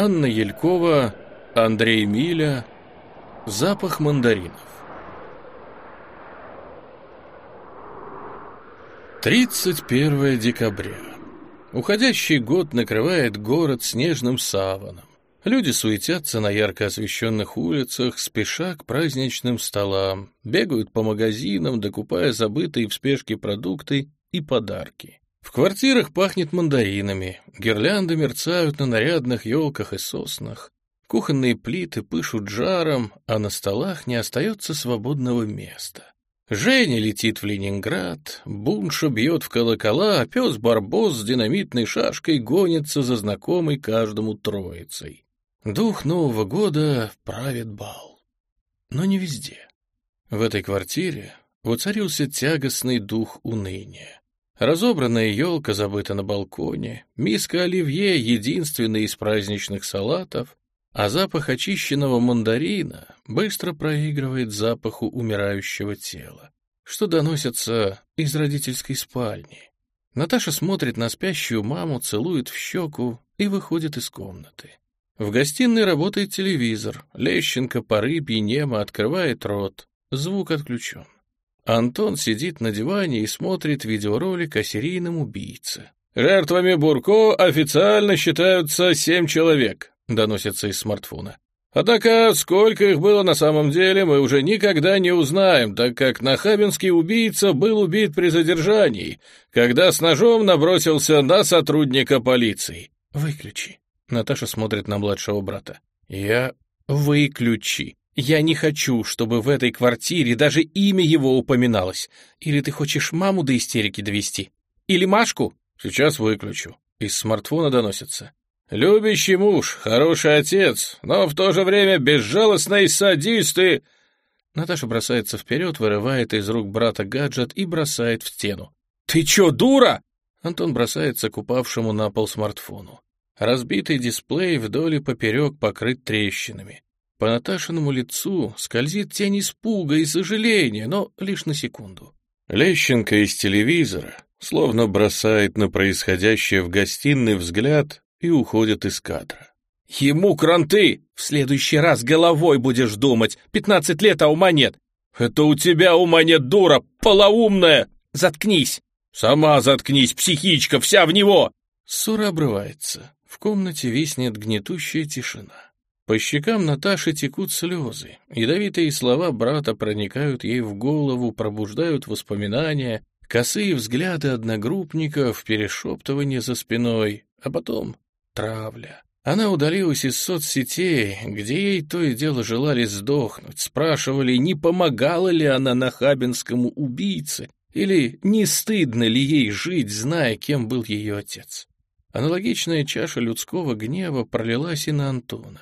Анна Елькова, Андрей Миля, запах мандаринов. 31 декабря. Уходящий год накрывает город снежным саваном. Люди суетятся на ярко освещенных улицах, спеша к праздничным столам, бегают по магазинам, докупая забытые в спешке продукты и подарки. В квартирах пахнет мандаринами, гирлянды мерцают на нарядных елках и соснах, кухонные плиты пышут жаром, а на столах не остается свободного места. Женя летит в Ленинград, Бунша бьет в колокола, а пес Барбос с динамитной шашкой гонится за знакомой каждому троицей. Дух Нового года правит бал. Но не везде. В этой квартире воцарился тягостный дух уныния. Разобранная елка забыта на балконе, миска оливье — единственный из праздничных салатов, а запах очищенного мандарина быстро проигрывает запаху умирающего тела, что доносится из родительской спальни. Наташа смотрит на спящую маму, целует в щеку и выходит из комнаты. В гостиной работает телевизор, Лещенко по рыбье немо открывает рот, звук отключен. Антон сидит на диване и смотрит видеоролик о серийном убийце. «Жертвами Бурко официально считаются семь человек», — доносится из смартфона. «Однако сколько их было на самом деле, мы уже никогда не узнаем, так как нахабинский убийца был убит при задержании, когда с ножом набросился на сотрудника полиции». «Выключи». Наташа смотрит на младшего брата. «Я... Выключи. Я не хочу, чтобы в этой квартире даже имя его упоминалось. Или ты хочешь маму до истерики довести? Или Машку? Сейчас выключу. Из смартфона доносится. Любящий муж, хороший отец, но в то же время безжалостный садист и... Наташа бросается вперед, вырывает из рук брата гаджет и бросает в стену. «Ты чё, дура?» Антон бросается к упавшему на пол смартфону. Разбитый дисплей вдоль и поперек покрыт трещинами. По Наташиному лицу скользит тень испуга и сожаления, но лишь на секунду. Лещенко из телевизора словно бросает на происходящее в гостиной взгляд и уходит из кадра. «Ему кранты! В следующий раз головой будешь думать. Пятнадцать лет, а ума нет. Это у тебя ума нет, дура, полоумная! Заткнись! Сама заткнись, психичка, вся в него!» Ссора обрывается. В комнате виснет гнетущая тишина. По щекам Наташи текут слезы. Ядовитые слова брата проникают ей в голову, пробуждают воспоминания, косые взгляды одногруппников, перешептывание за спиной, а потом травля. Она удалилась из соцсетей, где ей то и дело желали сдохнуть, спрашивали, не помогала ли она нахабинскому убийце, или не стыдно ли ей жить, зная, кем был ее отец. Аналогичная чаша людского гнева пролилась и на Антона.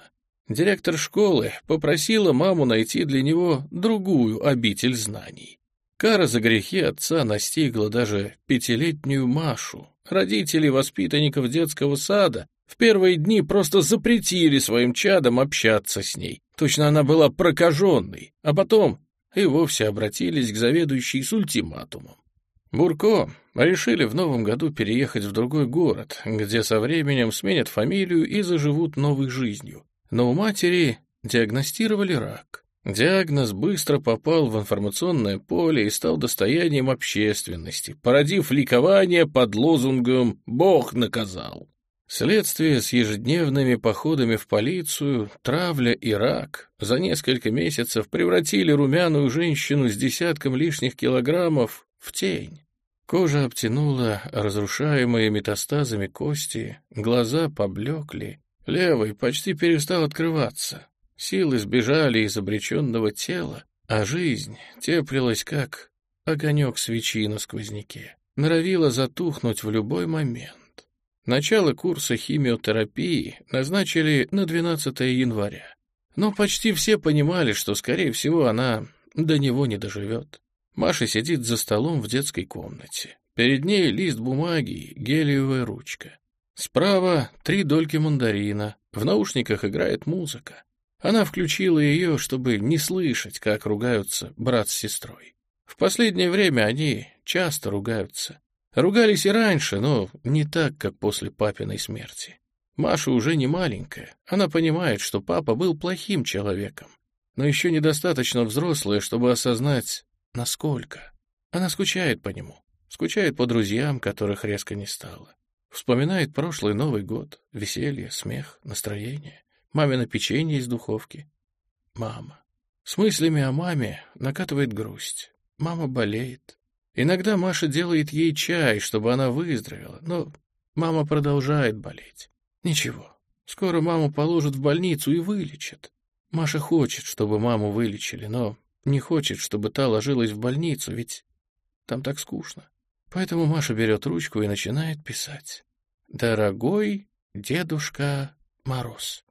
Директор школы попросила маму найти для него другую обитель знаний. Кара за грехи отца настигла даже пятилетнюю Машу. Родители воспитанников детского сада в первые дни просто запретили своим чадам общаться с ней. Точно она была прокаженной, а потом и вовсе обратились к заведующей с ультиматумом. Бурко решили в новом году переехать в другой город, где со временем сменят фамилию и заживут новой жизнью но у матери диагностировали рак. Диагноз быстро попал в информационное поле и стал достоянием общественности, породив ликование под лозунгом «Бог наказал». Следствие с ежедневными походами в полицию, травля и рак за несколько месяцев превратили румяную женщину с десятком лишних килограммов в тень. Кожа обтянула разрушаемые метастазами кости, глаза поблекли, Левый почти перестал открываться. Силы сбежали из обреченного тела, а жизнь теплилась, как огонек свечи на сквозняке. Норовила затухнуть в любой момент. Начало курса химиотерапии назначили на 12 января. Но почти все понимали, что, скорее всего, она до него не доживет. Маша сидит за столом в детской комнате. Перед ней лист бумаги, гелиевая ручка. Справа три дольки мандарина, в наушниках играет музыка. Она включила ее, чтобы не слышать, как ругаются брат с сестрой. В последнее время они часто ругаются. Ругались и раньше, но не так, как после папиной смерти. Маша уже не маленькая. Она понимает, что папа был плохим человеком, но еще недостаточно взрослая, чтобы осознать, насколько. Она скучает по нему, скучает по друзьям, которых резко не стало. Вспоминает прошлый Новый год, веселье, смех, настроение, мамино печенье из духовки. Мама. С мыслями о маме накатывает грусть. Мама болеет. Иногда Маша делает ей чай, чтобы она выздоровела, но мама продолжает болеть. Ничего, скоро маму положат в больницу и вылечат. Маша хочет, чтобы маму вылечили, но не хочет, чтобы та ложилась в больницу, ведь там так скучно. Поэтому Маша берет ручку и начинает писать. «Дорогой Дедушка Мороз,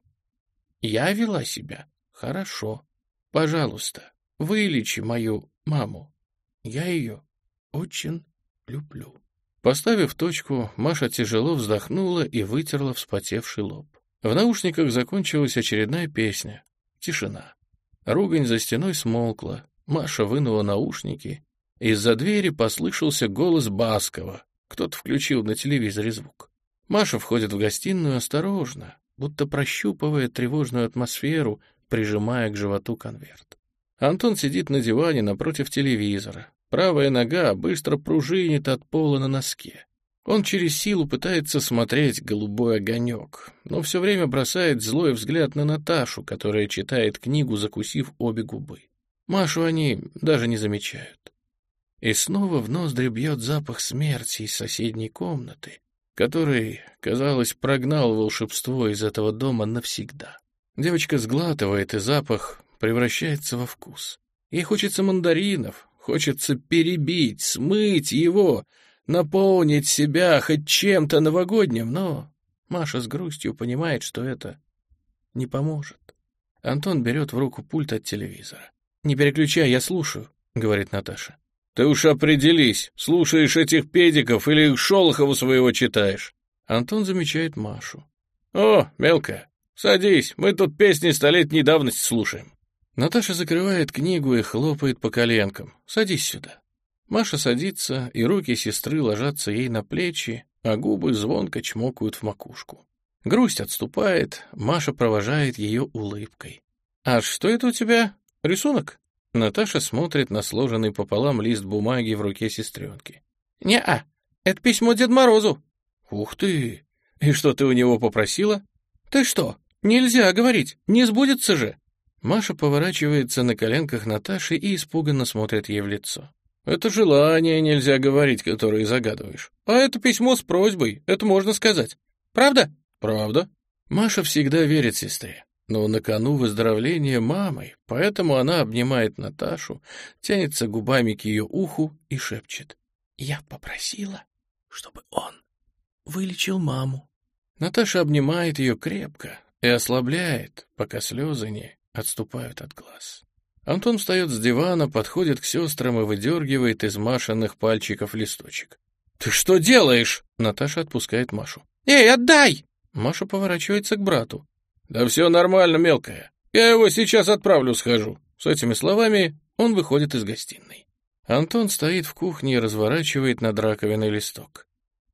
я вела себя хорошо. Пожалуйста, вылечи мою маму. Я ее очень люблю». Поставив точку, Маша тяжело вздохнула и вытерла вспотевший лоб. В наушниках закончилась очередная песня. Тишина. Ругань за стеной смолкла. Маша вынула наушники. Из-за двери послышался голос Баскова. Кто-то включил на телевизоре звук. Маша входит в гостиную осторожно, будто прощупывая тревожную атмосферу, прижимая к животу конверт. Антон сидит на диване напротив телевизора. Правая нога быстро пружинит от пола на носке. Он через силу пытается смотреть голубой огонек, но все время бросает злой взгляд на Наташу, которая читает книгу, закусив обе губы. Машу они даже не замечают. И снова в ноздри бьет запах смерти из соседней комнаты, который, казалось, прогнал волшебство из этого дома навсегда. Девочка сглатывает, и запах превращается во вкус. Ей хочется мандаринов, хочется перебить, смыть его, наполнить себя хоть чем-то новогодним, но Маша с грустью понимает, что это не поможет. Антон берет в руку пульт от телевизора. «Не переключай, я слушаю», — говорит Наташа. «Ты уж определись, слушаешь этих педиков или Шолохова своего читаешь?» Антон замечает Машу. «О, мелкая, садись, мы тут песни столетней давности слушаем». Наташа закрывает книгу и хлопает по коленкам. «Садись сюда». Маша садится, и руки сестры ложатся ей на плечи, а губы звонко чмокают в макушку. Грусть отступает, Маша провожает ее улыбкой. «А что это у тебя? Рисунок?» Наташа смотрит на сложенный пополам лист бумаги в руке сестренки. «Не-а, это письмо Дед Морозу». «Ух ты! И что ты у него попросила?» «Ты что, нельзя говорить, не сбудется же!» Маша поворачивается на коленках Наташи и испуганно смотрит ей в лицо. Это желание нельзя говорить, которое загадываешь. А это письмо с просьбой, это можно сказать. Правда? Правда. Маша всегда верит сестре. Но на кону выздоровления мамы, поэтому она обнимает Наташу, тянется губами к ее уху и шепчет. «Я попросила, чтобы он вылечил маму». Наташа обнимает ее крепко и ослабляет, пока слезы не отступают от глаз. Антон встает с дивана, подходит к сестрам и выдергивает из Машиных пальчиков листочек. «Ты что делаешь?» Наташа отпускает Машу. «Эй, отдай!» Маша поворачивается к брату. «Да все нормально, мелкая. Я его сейчас отправлю, схожу». С этими словами он выходит из гостиной. Антон стоит в кухне и разворачивает над раковиной листок.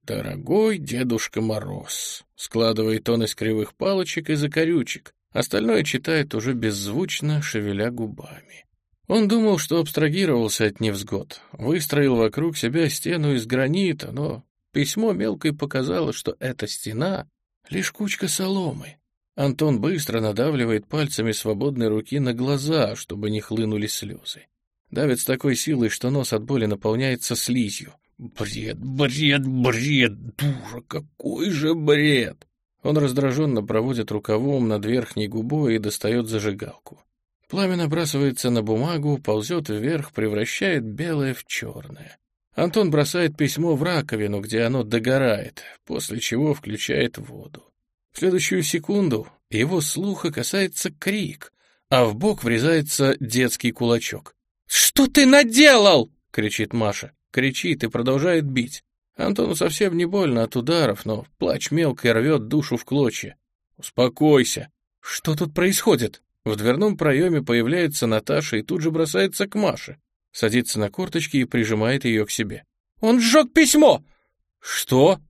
«Дорогой Дедушка Мороз», — складывает он из кривых палочек и закорючек, Остальное читает уже беззвучно, шевеля губами. Он думал, что абстрагировался от невзгод, выстроил вокруг себя стену из гранита, но письмо мелкой показало, что эта стена — лишь кучка соломы. Антон быстро надавливает пальцами свободной руки на глаза, чтобы не хлынули слезы. Давит с такой силой, что нос от боли наполняется слизью. Бред, бред, бред, дура, какой же бред! Он раздраженно проводит рукавом над верхней губой и достает зажигалку. Пламя набрасывается на бумагу, ползет вверх, превращает белое в черное. Антон бросает письмо в раковину, где оно догорает, после чего включает воду. В следующую секунду его слуха касается крик, а в бок врезается детский кулачок. «Что ты наделал?» — кричит Маша. Кричит и продолжает бить. Антону совсем не больно от ударов, но плач мелко рвет душу в клочья. «Успокойся!» «Что тут происходит?» В дверном проеме появляется Наташа и тут же бросается к Маше. Садится на корточки и прижимает ее к себе. «Он сжег письмо!» «Что?»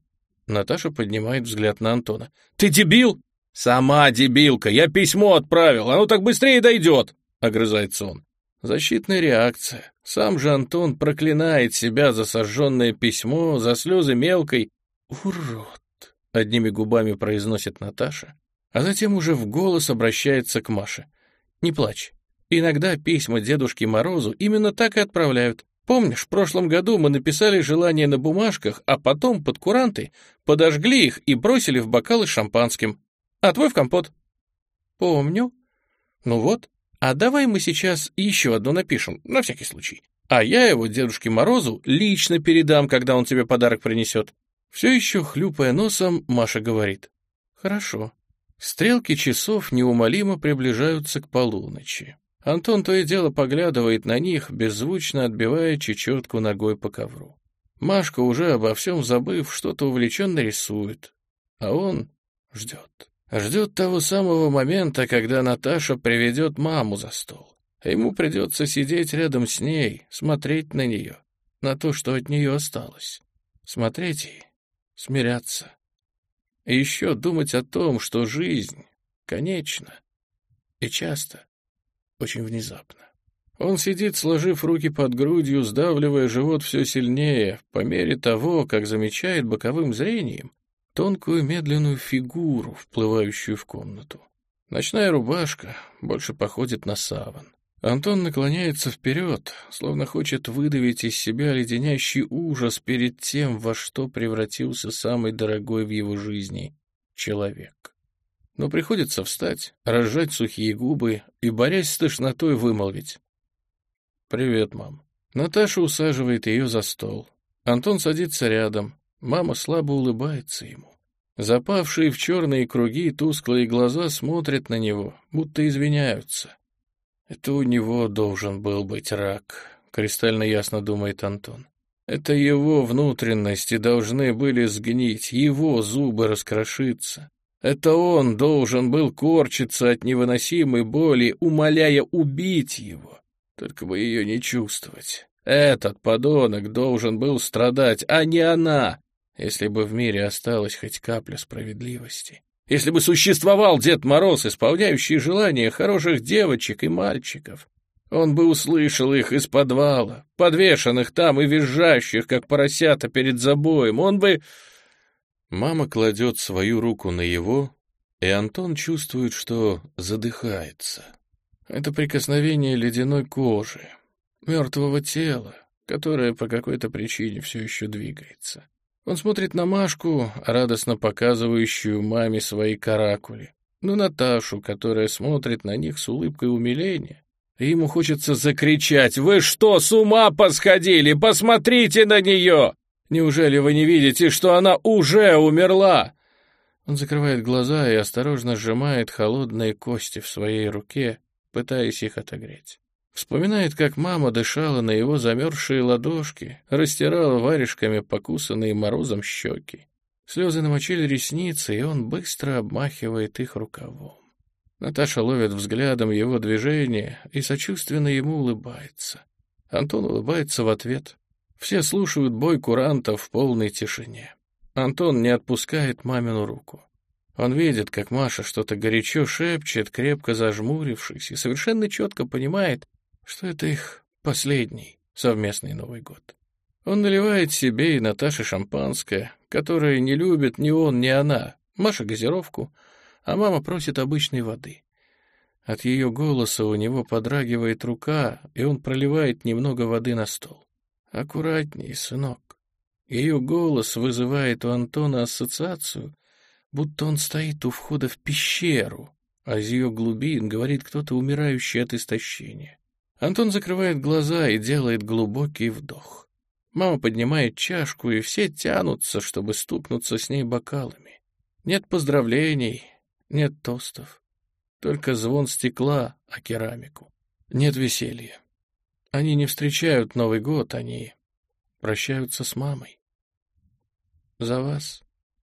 Наташа поднимает взгляд на Антона. «Ты дебил?» «Сама дебилка! Я письмо отправил! Оно так быстрее дойдет!» — огрызается он. Защитная реакция. Сам же Антон проклинает себя за сожженное письмо, за слезы мелкой. «Урод!» — одними губами произносит Наташа, а затем уже в голос обращается к Маше. «Не плачь. Иногда письма Дедушке Морозу именно так и отправляют. Помнишь, в прошлом году мы написали желания на бумажках, а потом под куранты подожгли их и бросили в бокалы с шампанским. А твой в компот?» «Помню. Ну вот, а давай мы сейчас еще одно напишем, на всякий случай. А я его Дедушке Морозу лично передам, когда он тебе подарок принесет». Все еще хлюпая носом, Маша говорит. «Хорошо». Стрелки часов неумолимо приближаются к полуночи. Антон то и дело поглядывает на них, беззвучно отбивая чечетку ногой по ковру. Машка, уже обо всем забыв, что-то увлеченно рисует, а он ждет. Ждет того самого момента, когда Наташа приведет маму за стол. Ему придется сидеть рядом с ней, смотреть на нее, на то, что от нее осталось. Смотреть и смиряться. И еще думать о том, что жизнь конечна и часто очень внезапно. Он сидит, сложив руки под грудью, сдавливая живот все сильнее, по мере того, как замечает боковым зрением тонкую медленную фигуру, вплывающую в комнату. Ночная рубашка больше походит на саван. Антон наклоняется вперед, словно хочет выдавить из себя леденящий ужас перед тем, во что превратился самый дорогой в его жизни человек но приходится встать, разжать сухие губы и, борясь с тошнотой, вымолвить. «Привет, мам». Наташа усаживает ее за стол. Антон садится рядом. Мама слабо улыбается ему. Запавшие в черные круги тусклые глаза смотрят на него, будто извиняются. «Это у него должен был быть рак», — кристально ясно думает Антон. «Это его внутренности должны были сгнить, его зубы раскрошиться. Это он должен был корчиться от невыносимой боли, умоляя убить его. Только бы ее не чувствовать. Этот подонок должен был страдать, а не она, если бы в мире осталась хоть капля справедливости. Если бы существовал Дед Мороз, исполняющий желания хороших девочек и мальчиков, он бы услышал их из подвала, подвешенных там и визжащих, как поросята перед забоем. Он бы... Мама кладет свою руку на его, и Антон чувствует, что задыхается. Это прикосновение ледяной кожи, мертвого тела, которое по какой-то причине все еще двигается. Он смотрит на Машку, радостно показывающую маме свои каракули, на Наташу, которая смотрит на них с улыбкой умиления. И ему хочется закричать «Вы что, с ума посходили? Посмотрите на нее!» Неужели вы не видите, что она уже умерла?» Он закрывает глаза и осторожно сжимает холодные кости в своей руке, пытаясь их отогреть. Вспоминает, как мама дышала на его замерзшие ладошки, растирала варежками покусанные морозом щеки. Слезы намочили ресницы, и он быстро обмахивает их рукавом. Наташа ловит взглядом его движение и сочувственно ему улыбается. Антон улыбается в ответ. Все слушают бой курантов в полной тишине. Антон не отпускает мамину руку. Он видит, как Маша что-то горячо шепчет, крепко зажмурившись, и совершенно четко понимает, что это их последний совместный Новый год. Он наливает себе и Наташе шампанское, которое не любит ни он, ни она, Маша газировку, а мама просит обычной воды. От ее голоса у него подрагивает рука, и он проливает немного воды на стол. «Аккуратней, сынок». Ее голос вызывает у Антона ассоциацию, будто он стоит у входа в пещеру, а из ее глубин говорит кто-то, умирающий от истощения. Антон закрывает глаза и делает глубокий вдох. Мама поднимает чашку, и все тянутся, чтобы стукнуться с ней бокалами. Нет поздравлений, нет тостов, только звон стекла о керамику. Нет веселья. Они не встречают Новый год, они прощаются с мамой. За вас,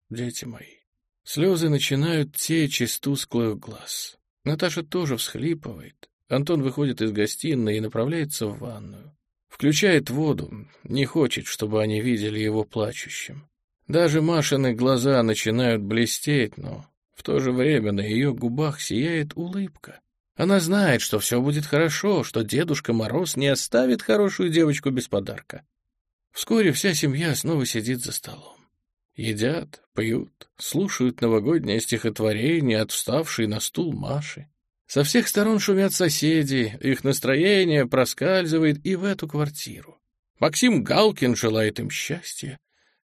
дети мои. Слезы начинают течь из тусклых глаз. Наташа тоже всхлипывает. Антон выходит из гостиной и направляется в ванную. Включает воду, не хочет, чтобы они видели его плачущим. Даже Машины глаза начинают блестеть, но в то же время на ее губах сияет улыбка. Она знает, что все будет хорошо, что Дедушка Мороз не оставит хорошую девочку без подарка. Вскоре вся семья снова сидит за столом. Едят, пьют, слушают новогоднее стихотворение от вставшей на стул Маши. Со всех сторон шумят соседи, их настроение проскальзывает и в эту квартиру. Максим Галкин желает им счастья.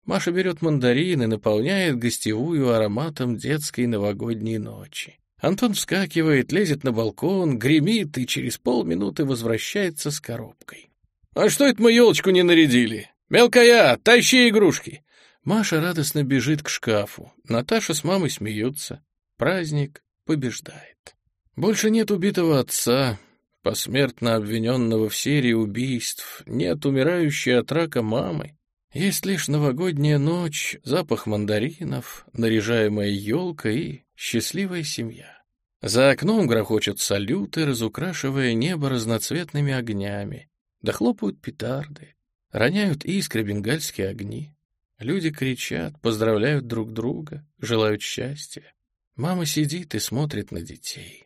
Маша берет мандарин и наполняет гостевую ароматом детской новогодней ночи. Антон вскакивает, лезет на балкон, гремит и через полминуты возвращается с коробкой. «А что это мы елочку не нарядили? Мелкая, тащи игрушки!» Маша радостно бежит к шкафу. Наташа с мамой смеются. Праздник побеждает. Больше нет убитого отца, посмертно обвиненного в серии убийств, нет умирающей от рака мамы. Есть лишь новогодняя ночь, запах мандаринов, наряжаемая елка и счастливая семья. За окном грохочут салюты, разукрашивая небо разноцветными огнями. Дохлопают петарды, роняют искры бенгальские огни. Люди кричат, поздравляют друг друга, желают счастья. Мама сидит и смотрит на детей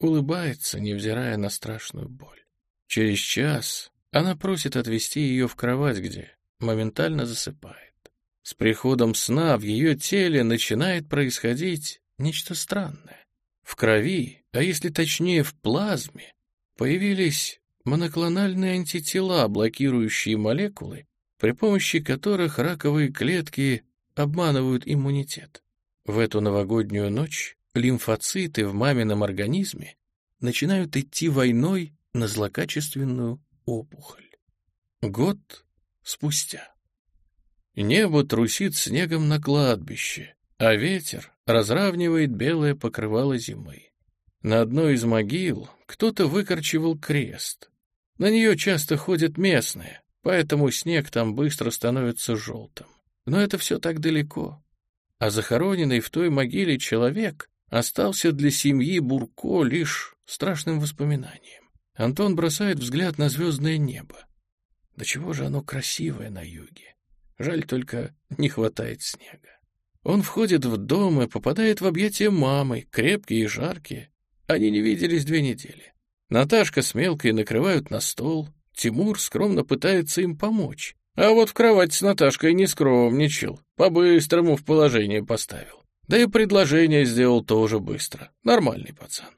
улыбается, невзирая на страшную боль. Через час она просит отвезти ее в кровать, где моментально засыпает. С приходом сна в ее теле начинает происходить нечто странное. В крови, а если точнее в плазме, появились моноклональные антитела, блокирующие молекулы, при помощи которых раковые клетки обманывают иммунитет. В эту новогоднюю ночь лимфоциты в мамином организме начинают идти войной на злокачественную опухоль. Год спустя. Небо трусит снегом на кладбище, а ветер разравнивает белое покрывало зимы. На одной из могил кто-то выкорчевал крест. На нее часто ходят местные, поэтому снег там быстро становится желтым. Но это все так далеко. А захороненный в той могиле человек остался для семьи Бурко лишь страшным воспоминанием. Антон бросает взгляд на звездное небо. Да чего же оно красивое на юге. Жаль только, не хватает снега. Он входит в дом и попадает в объятия мамы, крепкие и жаркие. Они не виделись две недели. Наташка с Мелкой накрывают на стол. Тимур скромно пытается им помочь. А вот в кровать с Наташкой не скромничал, по-быстрому в положение поставил. Да и предложение сделал тоже быстро. Нормальный пацан.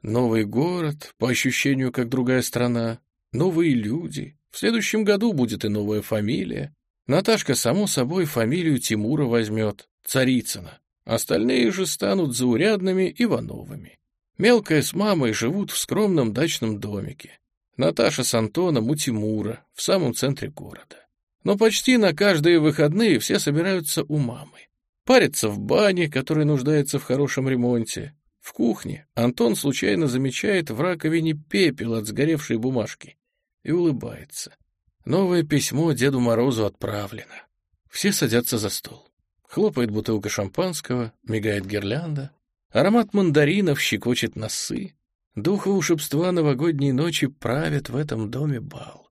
Новый город, по ощущению, как другая страна. Новые люди. В следующем году будет и новая фамилия. Наташка, само собой, фамилию Тимура возьмет. Царицына. Остальные же станут заурядными Ивановыми. Мелкая с мамой живут в скромном дачном домике. Наташа с Антоном у Тимура, в самом центре города. Но почти на каждые выходные все собираются у мамы парится в бане, которая нуждается в хорошем ремонте. В кухне Антон случайно замечает в раковине пепел от сгоревшей бумажки и улыбается. Новое письмо Деду Морозу отправлено. Все садятся за стол. Хлопает бутылка шампанского, мигает гирлянда. Аромат мандаринов щекочет носы. Дух волшебства новогодней ночи правит в этом доме бал.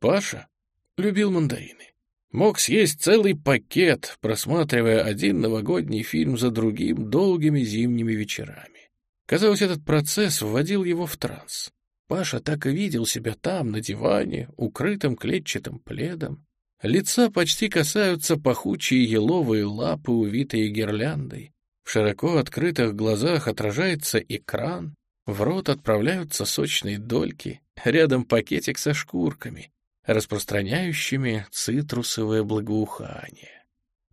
Паша любил мандарины. Мог съесть целый пакет, просматривая один новогодний фильм за другим долгими зимними вечерами. Казалось, этот процесс вводил его в транс. Паша так и видел себя там, на диване, укрытым клетчатым пледом. Лица почти касаются пахучие еловые лапы, увитые гирляндой. В широко открытых глазах отражается экран, в рот отправляются сочные дольки, рядом пакетик со шкурками, распространяющими цитрусовое благоухание.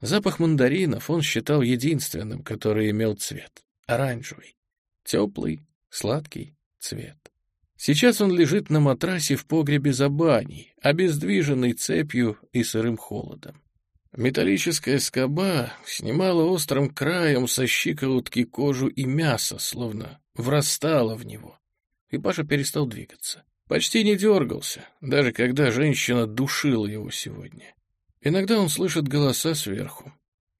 Запах мандаринов он считал единственным, который имел цвет — оранжевый, теплый, сладкий цвет. Сейчас он лежит на матрасе в погребе за баней, обездвиженный цепью и сырым холодом. Металлическая скоба снимала острым краем со щиколотки кожу и мясо, словно врастала в него, и Паша перестал двигаться. Почти не дергался, даже когда женщина душила его сегодня. Иногда он слышит голоса сверху,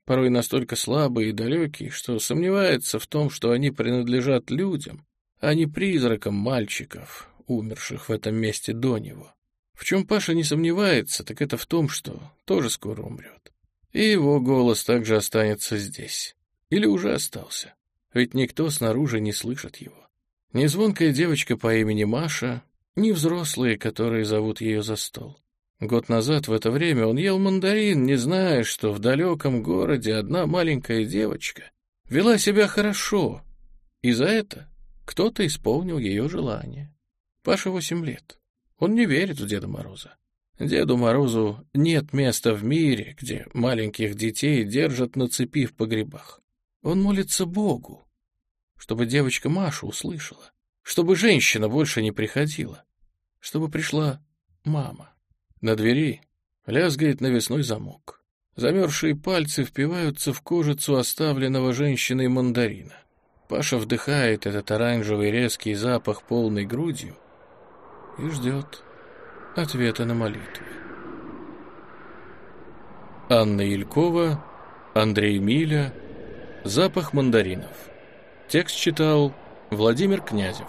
порой настолько слабые и далекие, что сомневается в том, что они принадлежат людям, а не призракам мальчиков, умерших в этом месте до него. В чем Паша не сомневается, так это в том, что тоже скоро умрет. И его голос также останется здесь. Или уже остался. Ведь никто снаружи не слышит его. Ни звонкая девочка по имени Маша, ни взрослые, которые зовут ее за стол. Год назад в это время он ел мандарин, не зная, что в далеком городе одна маленькая девочка вела себя хорошо, и за это кто-то исполнил ее желание. Паша восемь лет. Он не верит в Деда Мороза. Деду Морозу нет места в мире, где маленьких детей держат на цепи в погребах. Он молится Богу, чтобы девочка Маша услышала, чтобы женщина больше не приходила, чтобы пришла мама. На двери лязгает навесной замок. Замерзшие пальцы впиваются в кожицу оставленного женщиной мандарина. Паша вдыхает этот оранжевый резкий запах полной грудью и ждет ответа на молитвы. Анна Елькова, Андрей Миля, «Запах мандаринов». Текст читал Владимир Князев.